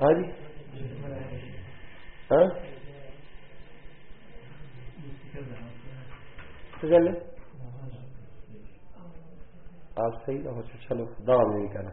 هادي ها څه ځل اپ صحیح ده چې چلو دا مې کنه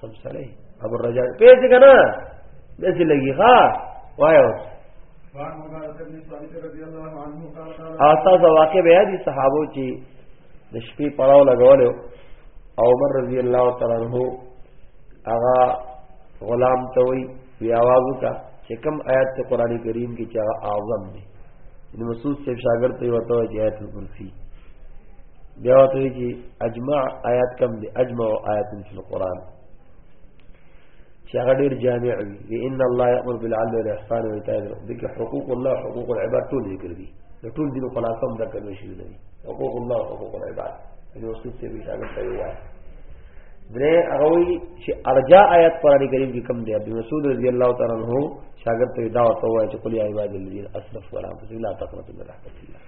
سم سره ابو الرجاء پیسې کنه داسې لګي ها وایو او تاسو واقع بیا دي صحابو چې د شپې پړاو لګول او عمر رضی الله تعالی عنہ هغه غلام ته وی وی आवाज وکا چې کوم آیات ته قران کریم کې چې اعظم دی نو مسعود صاحب شاګرد ته وته چې آیت الکرسی بیا وته کی اجماع آیات کم دی اجماع آیات فی القران چې هغه ډیر جامع وي ان الله یامر بالعدل والاحسان وایتاء ذی القربى ذکر حقوق الله حقوق العباد ټول ذکر دي د ټول دین خلاصم د کلو شي دي حقوق الله حقوق العباد نو څه څه به شامل دی وایي درې هغه وی چې ارجا آیات قران کریم کې کم دی ابو مسعود رضی الله تعالی عنہ شاګرد ته دا وایي چې قل یا عباد الذین اسرفوا علی انفسهم لا تقنطوا من رحمت الله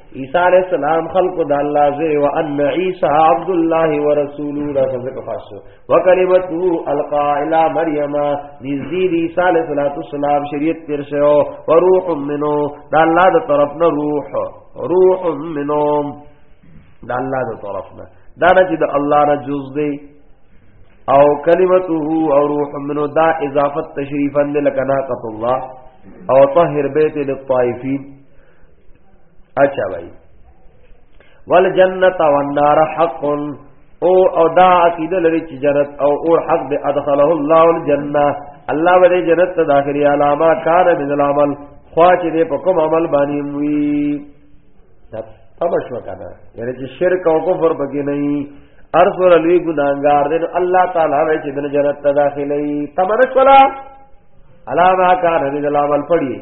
عیسی علیہ السلام خلق د الله زه او ان عیسی عبد الله ورسوله دا څنګه خاصو وکلمته القا الی مریم نزید عیسی علیہ السلام شریعت تیر شو او روح منو دا الله د طرف نه روح روح منو دا الله د طرف نه دا چې د الله نه جز دی او کلمته او روح منو دا اضافت تشریفا لکناقۃ الله او طهر بیت للطائفین اچھا بھائی والجنت والنار حق او او دا عقیده لري چې جنت او اور حق به ادخله الله الجنه الله به جنت ته داخلي علامه کار من العمل خواچ دې په کوم عمل باندې وي تبش وکړه یعنی چې شرک او کفر پکې نه وي ارس ور لوی ګناګار دې الله تعالی وې چې دنه جنت ته داخلي تمرک ولا علامه کار من العمل پڑھیے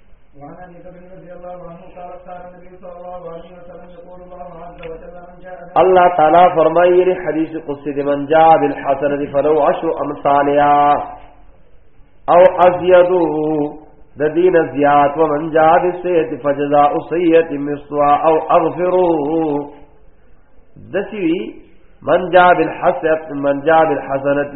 وعن ابي بكر رضي الله عنه قال قال النبي صلى الله عليه وسلم يقول الله عز وجل من جاء الله تعالى فرمایي لري حديث قدسي دي من جاء بالحسنه فلو عشر امثالها او ازيد د دین زیات ومن جاء بالسيئه فجزاء سيئه مثلها او اغفروا دسی من جاء بالحسنه من جاء بالحسنه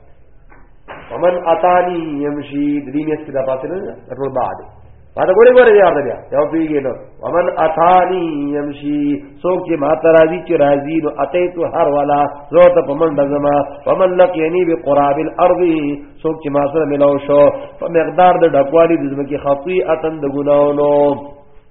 ومن اتانی یمشی د دې میست د پاتې نه ټول بعد ما ته ګوري ګوري یاد بیا یو پیږي نو ومن اتانی یمشی څوک چې ما ته راځي چې راځي نو اته تو هر والا زه ته په منډه زما ومن لقینی بقراب الارض څوک چې ما سره ملاو شو په مقدار د ډکوالی د زمکه خطی اتن د ګناونو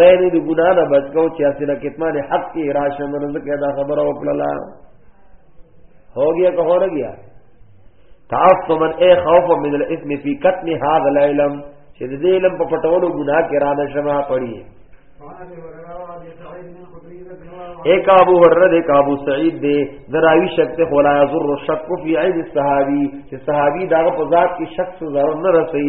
زین د ګنا نه بچ کو چې اسره کتمان حق کی راشه نو زکه دا خبره وکړه هو گیا که هو نه گیا تعصما اے خوف من الاثم فی کتم هذا العلم چې د دې علم په پټولو ګنا کې را نه شمه پړی ایک ابو هرره د ابو سعید دی دراوی شک ته خلا یذر شک فی عین الصحابی چې صحابی داغه په ذات کې شک ضرر نه رسي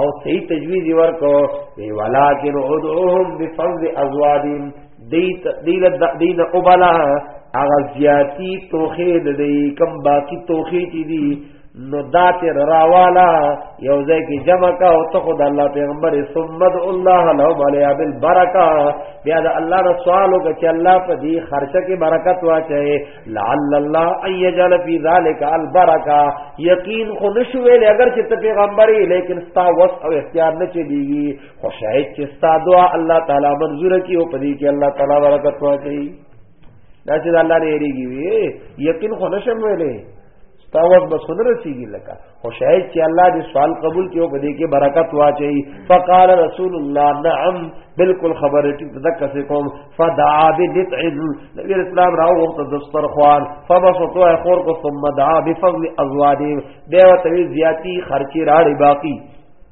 او صحیح تجویز ورکو وی ولکن ادعوهم بفضل ازوادهم دیت دیل دین ابلا اغه زیاتی توخی د دی کم باقی توخی چی دی نو دات راوالا یو ځای کې جمع کا او ته خدای الله پیغمبر سمد الله له علی بالبرکه بیا د الله رسول او چې الله په دې خرچه کې برکت واچي لعل الله ان يجعل في ذلك البركه یقین خو نشو ویل اگر چې ته پیغمبري لیکن ستا وس او اختیار نه چلیږي خو شاید چې ستا دعا الله تعالی منظور کی او پدې کې الله تعالی برکت واچي دا چې الله نه یریږي یقین خو نشم ویلې ستا وخت بس خود رسیږي لکه خو شاید چې الله دې سوال قبول کړي او په دې کې برکت واچي فقال رسول الله نعم بالکل خبره ټیک تک څه کوم فدعا بلتع نبی اسلام راو وخت دسترخوان فبسطوا خور کو ثم دعا بفضل ازواجه بیا وتوی زیاتی خرچی راړي باقی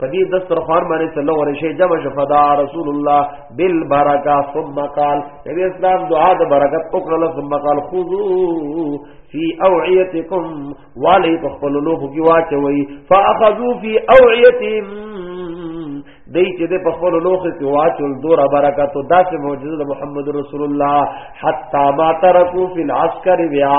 پدی دسترخوان باندې څلو ورشه جمع شفدا رسول الله بالبرکه ثم قال نبی اسلام دعا د برکت وکړه ثم قال خذو فی اوعیتکم والی تخفل لوخ کی واچوي فاخذو فی اوعیتهم دی چې د پخپل لوخ کې واچول دور برکات او داسې معجزه د محمد رسول الله حتا ما ترکو فی العسکر بیا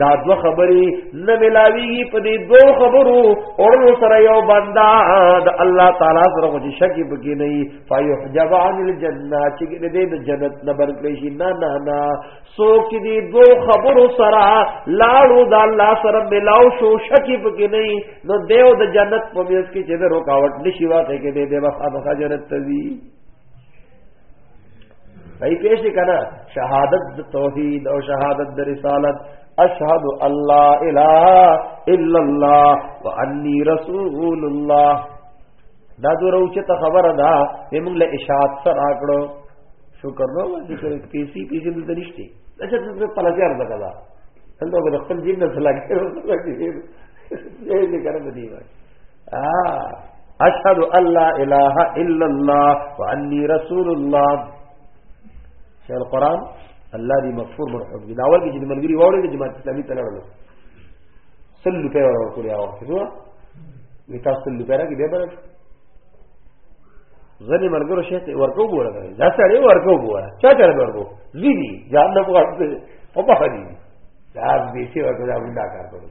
دا دو خبرې نه ملاویږي په دې دوه خبرو اورلو سره یو بندا د الله تعالی سره کوم شک بګی نه فیحجب عن الجنه چې دې د جنت نه برکړي شي نه نه نه سو کې دې دوه خبرو سره لاړو د الله سره ملاو شو شک بګی نه نو دیو د جنت په میز کې چې رکاوټ نشي واته کې دې د وفا د جنت تزي ای پیش کنا شهادت د توحید او شهادت د رسالت اشهد الله اله الا الله وانی رسول الله دا دروچه ته خبره ده موږ له اشاعت سره راکړو شکر نو ذکر پیسې پیسې دلته نشته دا چې څه پلاتیار ده کلا څنګه به خپل دین نه سلاګي ورته دې دې کار به دی وای اشهد ان لا اله الا الله واني رسول الله شیخ القران الله دې مغفور مرحوم دي داول کې چې ملګری وره دې جماعت اسلامي ته لړل سل په ور کولیا او شو وکاس سل په راګي به بل زنی مرګرو شیخ ورکو ګوره کوي دا سړی ورکو ګوره چا چر ورکو زی دي جان نه پوهه په پخه دي دا به شي ورکو دا وندا کار کوي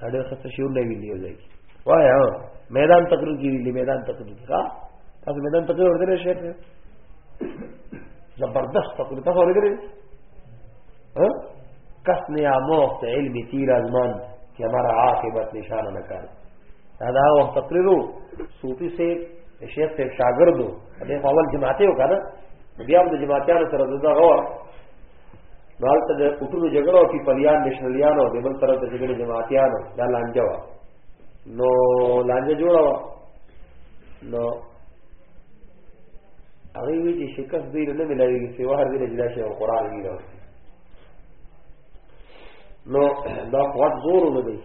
دا ډېر خسته شیو نه ویلی یو ځای وای ها میدان تقریر کې ویلی میدان تقریر ها تاسو میدان تقریر ورته شیخ زبردست تقریر تاسو ورته ها کس نے آموخت علم تیر ازمان کہ ہمارا عاقبت نشانہ نہ کر دا وخت تقریر صوفی سے شیخ سے شاگرد ہو دغه اول جماعتې وکړه بیا د جماعتانو سره دغه نوالته د اټونو جګړه او پیپلیان نشنلیانو د بل طرف د جګړې جماعتیانو دا لانجه وه نو لانجه جوړه وه نو هغه وی چې شکست دی نه ملایږي چې وهر دې جدا شي او قران یې راو نو دا قوت زور نه دی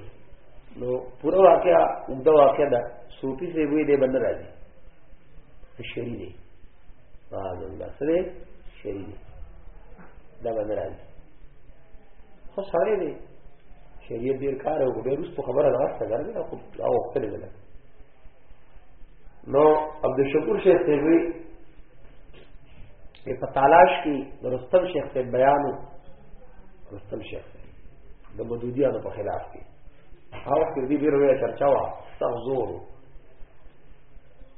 نو پوره واقعا اوږده واقعا ده صوفي سی وی دې بند راځي شری دی سبحان الله سره شری دا باندې راځي خو سره دی شریعت ډیر کار او ډیر وروسته خبره راځه ګرځي خو او خپل نه نو عبد الشکور شیخ ته وی په تلاش کې رستم شیخ ته بیان رستم شیخ د مودودیانو په خلاف کې هاو کې دې ډیر وی چرچا وا تغزور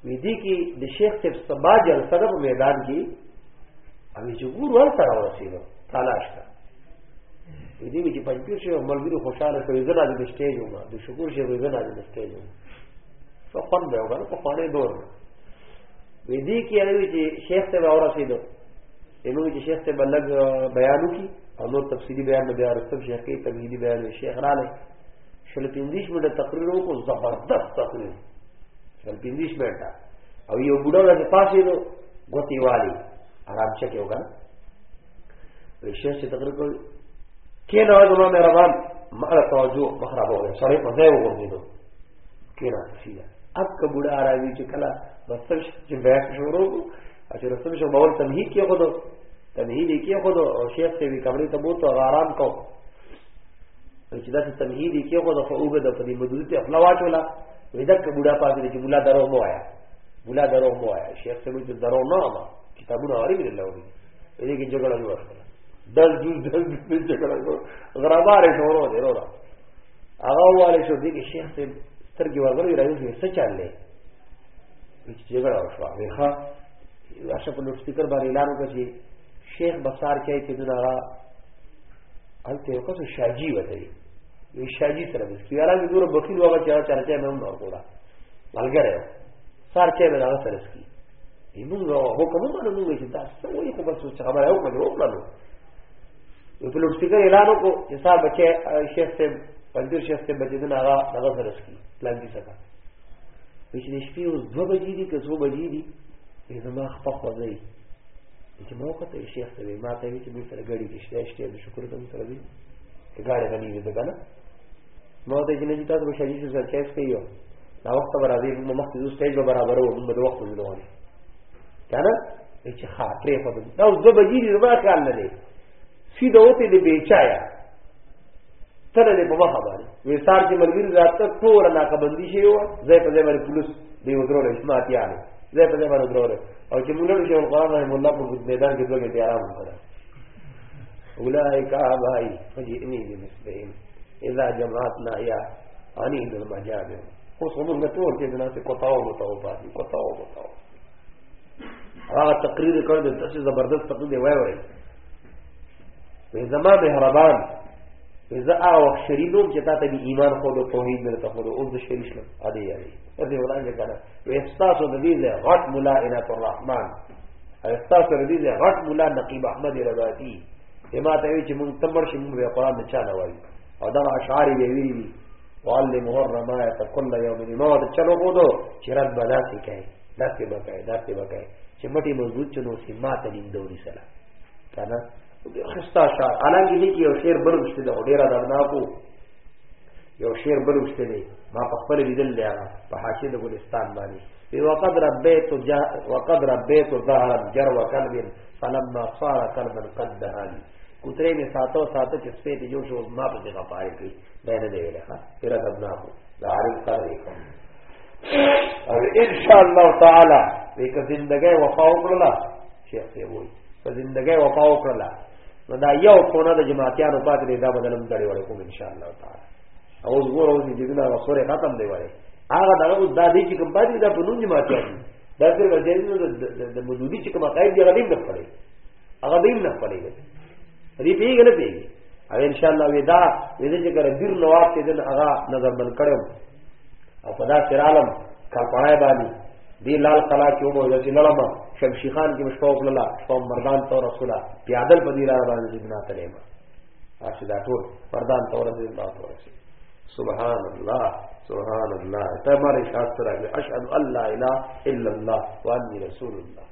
وی دي کې د شیخ صاحب سبا جلسه په میدان کې او چې ګور ور سره ورسېدو تلاش کا وی دي چې پنځیر شي ملګری خوشاله شوی زړه د سټیج وما د شکر شي زړه د سټیج وما په خوان به وګړه په خوانې دور وی دي کې هغه چې شیخ صاحب ورسېدو ایمو چې شیخ صاحب لګ بیانو کی او نور تفصیلی بیان به بیا رسم شیخ کې تمهیدی بیان شیخ را لې شل پنځیش منټه تقریر وکړو زبردست تقریر شل پنځیش منټه او یو بډا له پاسې نو غوتی والی آرام چکه وکړ په شیخ چې تقریر کول کې نه زما مهربان مال توجه مخرب وګړي سړی په ځای وګورئ نو کې نه سیده اب که بډا راوي چې کله بسر چې بیان شروع چې رسول شو باور تمهید کې خود تمهید کې خود او شیخ ته وی کمرې ته بوته آرام کو چې دا څه تمهید یې کې خو د فوګه د پدې مدوزي ته خپل واچولا وې دا کې بوډا پاتې چې مولا درو مو آیا مولا درو مو آیا شیخ ته چې درو نه ما کتابونه اوري دې لوري دې کې جګړه جوړه دل دل دل دل جګړه غراباره شروع دې ورو هغه والي شو دې کې شیخ ته سترګې ورغلې راځي څه چللې چې جګړه وشوه وې ښا راشه په لوډ سپیکر باندې اعلان وکړي شیخ بسار کې چې دغه هلته یو کس شاجي وته یو شاجي سره بس کی علاوه دور بخیل وغه چا چا چا مې نور کولا ملګری سار چې به دا سره سکی ایمون غو هو کوم نه نو چې دا څه وایي خو بس څه خبره یو کړو وکړو یو په لوټ سپیکر اعلان وکړو چې صاحب بچي شیخ ته پنځه شیخ ته بچي دنا هغه هغه سره سکی پلان دي څه وچې شپې اوس 2 بجې دي که 2 بجې دي زما خپل خوځي چې مو کته شیخ ته ما ته وی چې به سره غړي کې شته شته د شکر کوم سره دی غاړه باندې دې کنه مو ته چې نه تاسو به شریف سره چیس کیو دا وخت برابر مو مخکې د سټیج به برابر وو موږ د وخت وځو کنه چې ښه پرې خو دا اوس د بجې دی ما خیال نه دی سیده وته دې بیچایا تله دې په مخه باندې وستار کې ملګری راته ټول ناکبندي شي و زې په دې باندې پولیس دی ودرول اسمات یانه زې په دې باندې ودرول او چې موږ له شیخ قرآن رحم الله په میدان کې دوه تیار هم کړه اولائک آبائی فجئنی بمثلهم اذا جماعتنا یا عنید المجابر اوس موږ ټول کې دنا ته کوتاو کوتاو پاتې کوتاو کوتاو هغه تقریر کړ د تاسو زبردست تقریر دی وای وای وې زما مهربان وې زه هغه وخت شری نوم چې تا ته به ایمان خو له توحید نه ته خو او د شری شلم ا دې یاري ا دې وړاندې کړه وې استاسو د دې له غټ مولا عنایت الرحمن استاسو د دې له غټ مولا نقیب احمد رضاتی ما ته وی چې مونږ تمر شي مونږ قرآن نه چا نه وایي او دا اشعار یې ویلي دي وعلمه الرمایه کل یوم ما ته چلو کو دو چې رب بنا سي کوي دا څه وکړي دا څه وکړي چې مټي مضبوط چنو سي ماته دین دوري سره کنه خستا شعر حالانکه لیکي یو شعر بل مشته دا ډیر دردناکو یو شعر بل مشته دی ما په خپل لیدل دی هغه په حاشیه د ګلستان باندې وی وقد ربيت جا وقد ربيت ظهرا جرو قلب فلما صار قلبا قد دهاني کوتره می ساتو ساتو چې سپې ته جوړ شو ما په ځای غفاره کوي دا نه دی ویل ښه پیر دردناکو دا عارف قدر کوم او ان شاء الله تعالی دې که زندګي وفا وکړه شیخ ته وای که زندګي وفا وکړه نو دا یو کونه د جماعتیانو پاتې دی دا بدلم دړي وړ کوم ان شاء الله تعالی او زګور او دې دغه وسوره ختم دی وړي هغه دغه د دې چې کوم پاتې دا په نوم جماعتیان دا څنګه د مودودي چې کوم قائد دی غلیم نه پړي هغه به نه خپلې دي ری پیګ نه پیګ او ان شاء الله ودا ودا چې کړه بیر نو واپ دې نه هغه نظر بن کړو او پدا سرالم کل پړای باندې دی لال قلا کې ومو چې لړم شمشي خان کې مشپو کړلا شپو مردان تو رسولا پیادل په دی لار باندې جنا تلېما اسی دا ټول مردان تو رسول الله تو رسول سبحان الله سبحان الله تمہارے شاستر ہے اشهد ان لا الہ الا اللہ وانی رسول اللہ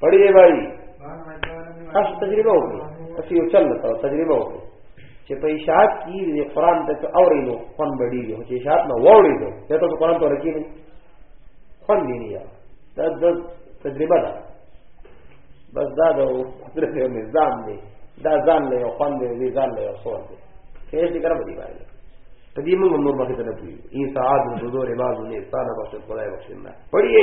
پڑھیے بھائی تاسو تجربه وکړئ تاسو یو چل تاسو تجربه وکړئ چې په اشاعت کې د قران ته اوري نو فن بډي یو چې اشاعت نو ووري نو ته ته قران ته ورکی نه فن دی نه دا د تجربه ده بس دا د قدرت یو نظام دی دا ځان له یو فن دی ځان له یو صور دی هیڅ دې کار بدی باندې په دې موږ نور مخې ته نه پوي ای سعاد حضور عباد نه ستانه بخښ خدای بخښنه پڑھیے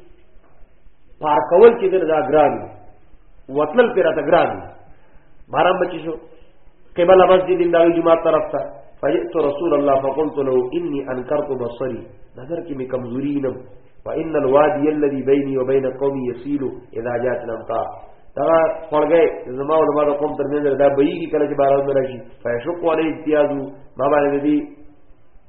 پار کول چې دا ګران وتل پر تا ګران بارام بچی شو قبل مسجد النبوي جمعه طرف ته فجئت رسول الله فقلت له اني انكرت بصري نظر کې مې کمزوري نه وان الوادي الذي بيني وبين قومي يسيل اذا جاءت الامطار دا خړګې زما او زما قوم ترمنځ دا بېږي کله چې باران راشي فیشق علی امتیازو ما باندې دې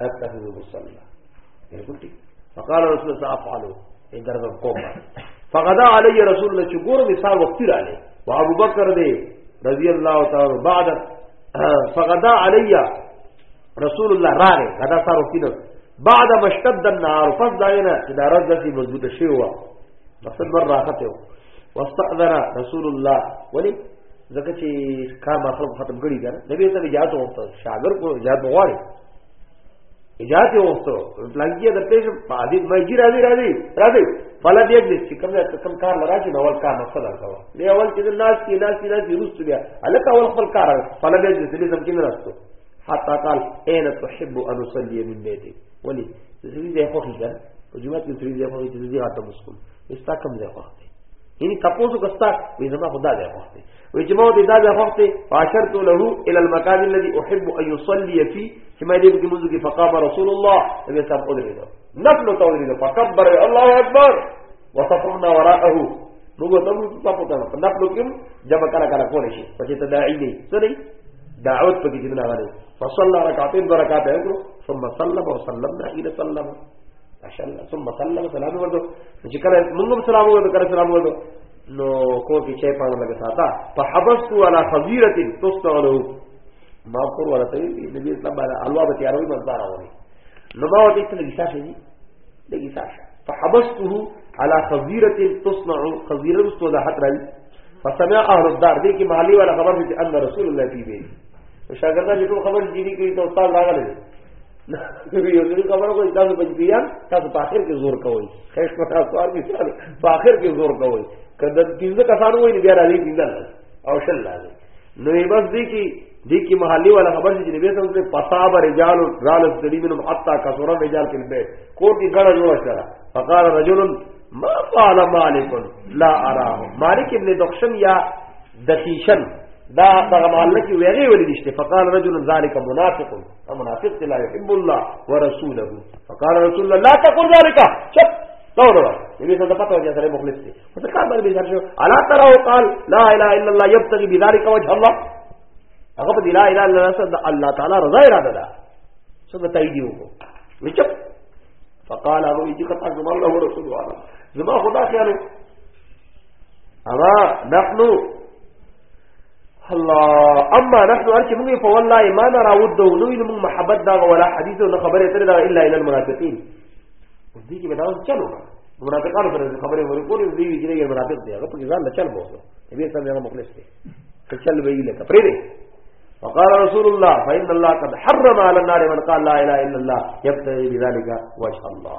اتخذ مصلى بالکل ٹھیک فقال رسول الله افعلوا ان درځم کوم فغدا علی رسول الله چې ګور مثال وختي رااله او ابو بکر دی رضی الله تعالی بعد فغدا علی رسول الله راغی غدا سره وختي نو بعد مشتد النار فضلنا چې دا رد دې مضبوط شي و مقصد مر راحته واستأذن رسول الله ولی ځکه چې کار ما خلق ختم کړی کنه نبی صلی الله علیه وسلم شاګر کو اجازه غواړي اجازه وسته لګیا د پېښ په دې مېږي راځي راځي راځي فلا دې دې چې کوم کوم کار لرا چې نوول کار مقصد راځو دی اول چې ناس کې ناس کې ناس روست بیا الک اول خپل کار فلا دې دې دې سم کې نه راځو حتا قال اين تحب ان اصلي من بيتي ولي زوی دې خو خجل په جمعه کې سړي ځای خوښي چې زه هاته مسکول ستا کم ځای خوښي یعنی تاسو کستا وې زما خدا ځای خوښي وې چې ما دې دا ځای خوښي فاشرت له الى المكان الذي احب ان يصلي فيه چې ما دې په منځ کې فقام رسول الله نبی صاحب ودرېدو نفل ته ودرېدو فكبر الله اکبر وصفنا وراءه موږ ته موږ تاسو ته په نفل کې جمع کړه کړه کولې شي چې تداعي نه سړي دعوت پکې جنراله فصلى ركعتين بركات يقول ثم سلم وسلمنا حين سلم عشان ثم سلم سلام ورته چې کله موږ هم سلام ورته کړه سلام ورته نو کو کې چې پاڼه لګه ساته په حبست ولا خزيره تستغلو ما کور ورته نبی اسلام باندې الوا به تیاروي مزدار راوړي نو ما وته چې لګی ساشه دي لګی ساشه فحبسته على خزيره تصنع خزيره مستوده حتى فسمع اهل الدار دې کې محلي ولا خبر دي ان رسول الله في بيت شاګردا چې ټول خبر جدي کړی ته استاد راغلی دی یو ځل خبره کوي تاسو په بیا تاسو په اخر کې زور کوئ خیر په تاسو سوال دي په اخر کې زور کوئ کله پنځه کسان وایي نه بیا راځي پنځه او شل راځي نو یې بس دی کې دی کې محلي ولا خبر چې نبی صلی الله علیه وسلم فصاب رجال رال السلیم من حتا کثر رجال فی البيت کور کې ګړه جوړ شره فقال رجل ما قال مالک لا اراه مالک ابن دخشم یا دقیشن دا دغه محله کې ویغه ولې نشته فقال رجل ذلك منافق او منافق لا يحب الله ورسوله فقال رسول الله لا تقل ذلك چپ دا ورو دې څه د پته وځي سره مخلص دي په څه کار باندې بيزار شو الا ترى قال لا اله الا الله يبتغي بذلك وجه الله هغه په لا اله الا الله صد الله تعالی رضا اراده ده څه بتای دی وو وچپ فقال ابو يجي قطع زمان الله ورسوله زما خدا خیالو اما نحن الله اما نحن ارچ موږ په والله ایمان راوود نو موږ محبت دا ولا حدیث او خبره تر دا الا الى المنافقین اوس دې کې به دا چلو منافقانو سره خبره ورې کولې دې وی چې منافق دی هغه په ځان نه چل بوسو دې سره هغه مخلص دی ته چل وی لکه پرې دې وقال رسول الله فإن الله قد حرم على النار من قال لا إله إلا الله يبتغي بذلك وجه الله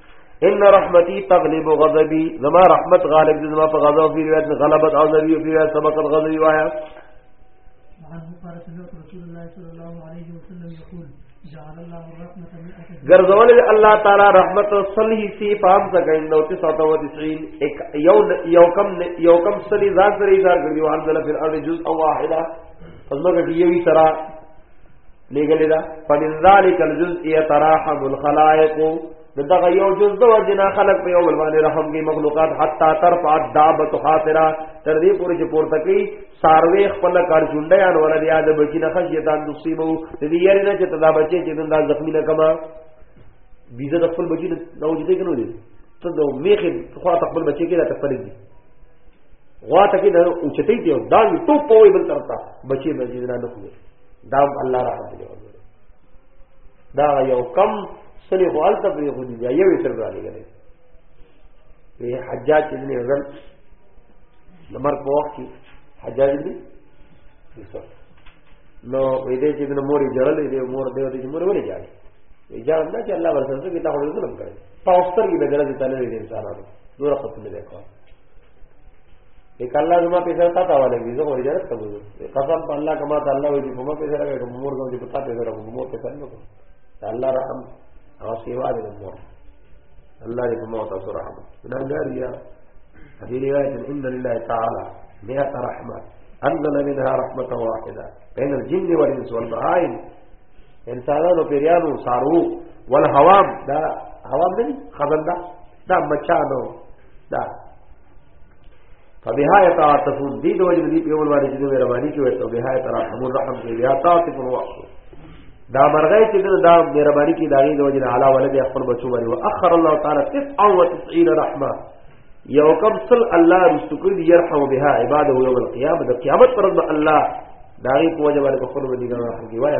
ان رحمتي تغلب غضبي زما رحمت غالب دي زما په غضب په روایت غلبت او ذری په روایت سبق غضبي وایا ګرځول الله تعالی رحمت صلی سی پام سګی نو 390 یو یو کم یو کم صلی ذات ذری ذات ګرځي وان ذل فی الارض جزء واحده پس مګر یوی سرا لګل دا فمن ذلک الجزء يتراحم الخلائق دغه یو جز د وجنا خلق په یو بل باندې رحم کې مخلوقات حتا ترفع دابت خاطرا تر دې پورې چې پورته کوي ساروي خپل کار جونډه یا ور دي یاد بچی نه خشیتان دوسیمو دې یاري نه چې تدا بچي چې دا زخمی نه کما بیزه د خپل بچی نه وجدي کنو دي ته د میخ خو خپل بچی کې راته پرې دي غوا ته کې نه اوچتې دی دا ټوپ په وي بل طرف ته بچي مزید نه نه دا الله رحمت دی دا یو کم سلی خو الته په خو دی یو تر باندې غلې وی حجاج ابن حزن لمر په وخت کې حجاج ابن یوسف نو وې دې چې د مور جړل دې مور دې دې مور ولې جاړي وی جان دا چې الله ورسره کې تا خو ظلم کړی تاسو سترګې به درځي تعالی دې انسانانو نور خپل دې کوه لیک الله زما په سره تا تاواله دي زه غوړي جرت کوم قسم په الله کما ته الله وي په ما په سره کوم مور کوم چې په تا په سره کوم مور په سره کوم الله رحم او سیوا دې مور الله دې په ما تاسو رحم دا غاریا دې روایت ان لله تعالی مئات رحمت انزل منها رحمه واحده بين الجن والانس والبهائم انسانانو پیریانو سارو والهوام دا هوام دې خزنده دا مچانو دا فبها يتعاطفون دي د وجه دي په اول باندې چې مهرباني کوي ته بها يترحم الرحم کې بیا تعاطف الوحش دا مرغې چې دا مهرباني کې داغي د وجه اعلی ولدي خپل بچو باندې واخر الله تعالی 99 رحمه یو کم صل الله رستقل يرحم بها عباده يوم القيامه د قیامت پر الله داغي په وجه باندې خپل باندې رحم کوي وایي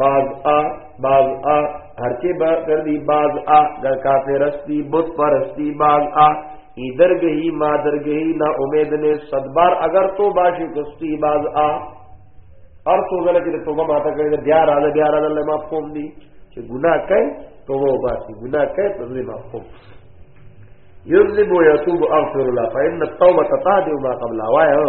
باز آ باز آ هرچه با کردی باز آ گر کافرستی بت پرستی باز آ ادھر گئی ما در گئی نا امید نے صد بار اگر تو باشی کستی باز آ اور تو غلط چې توبه ماته کړې بیا راځه بیا راځه الله معاف کوم دي چې ګناه کوي توبه وباسي ګناه کوي په دې معاف کوم یذب و یتوب اغفر الله فإن التوبه تهدئ ما قبلها وایو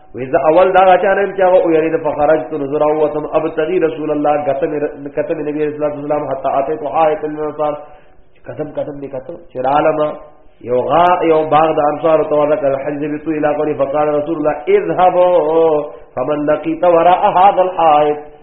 وې دا اول دا چانه چې هغه یری د فخرج تو نظر او تم اب تغي رسول الله غتم کتم نبی رسول الله سلام حتا اته تو آیت الانصار قدم قدم دې کتو چې عالم یو غا یو باغ د انصار تو ذکر الحج بتو الى قول فقال رسول الله اذهبوا فمن لقيت وراء هذا الحائط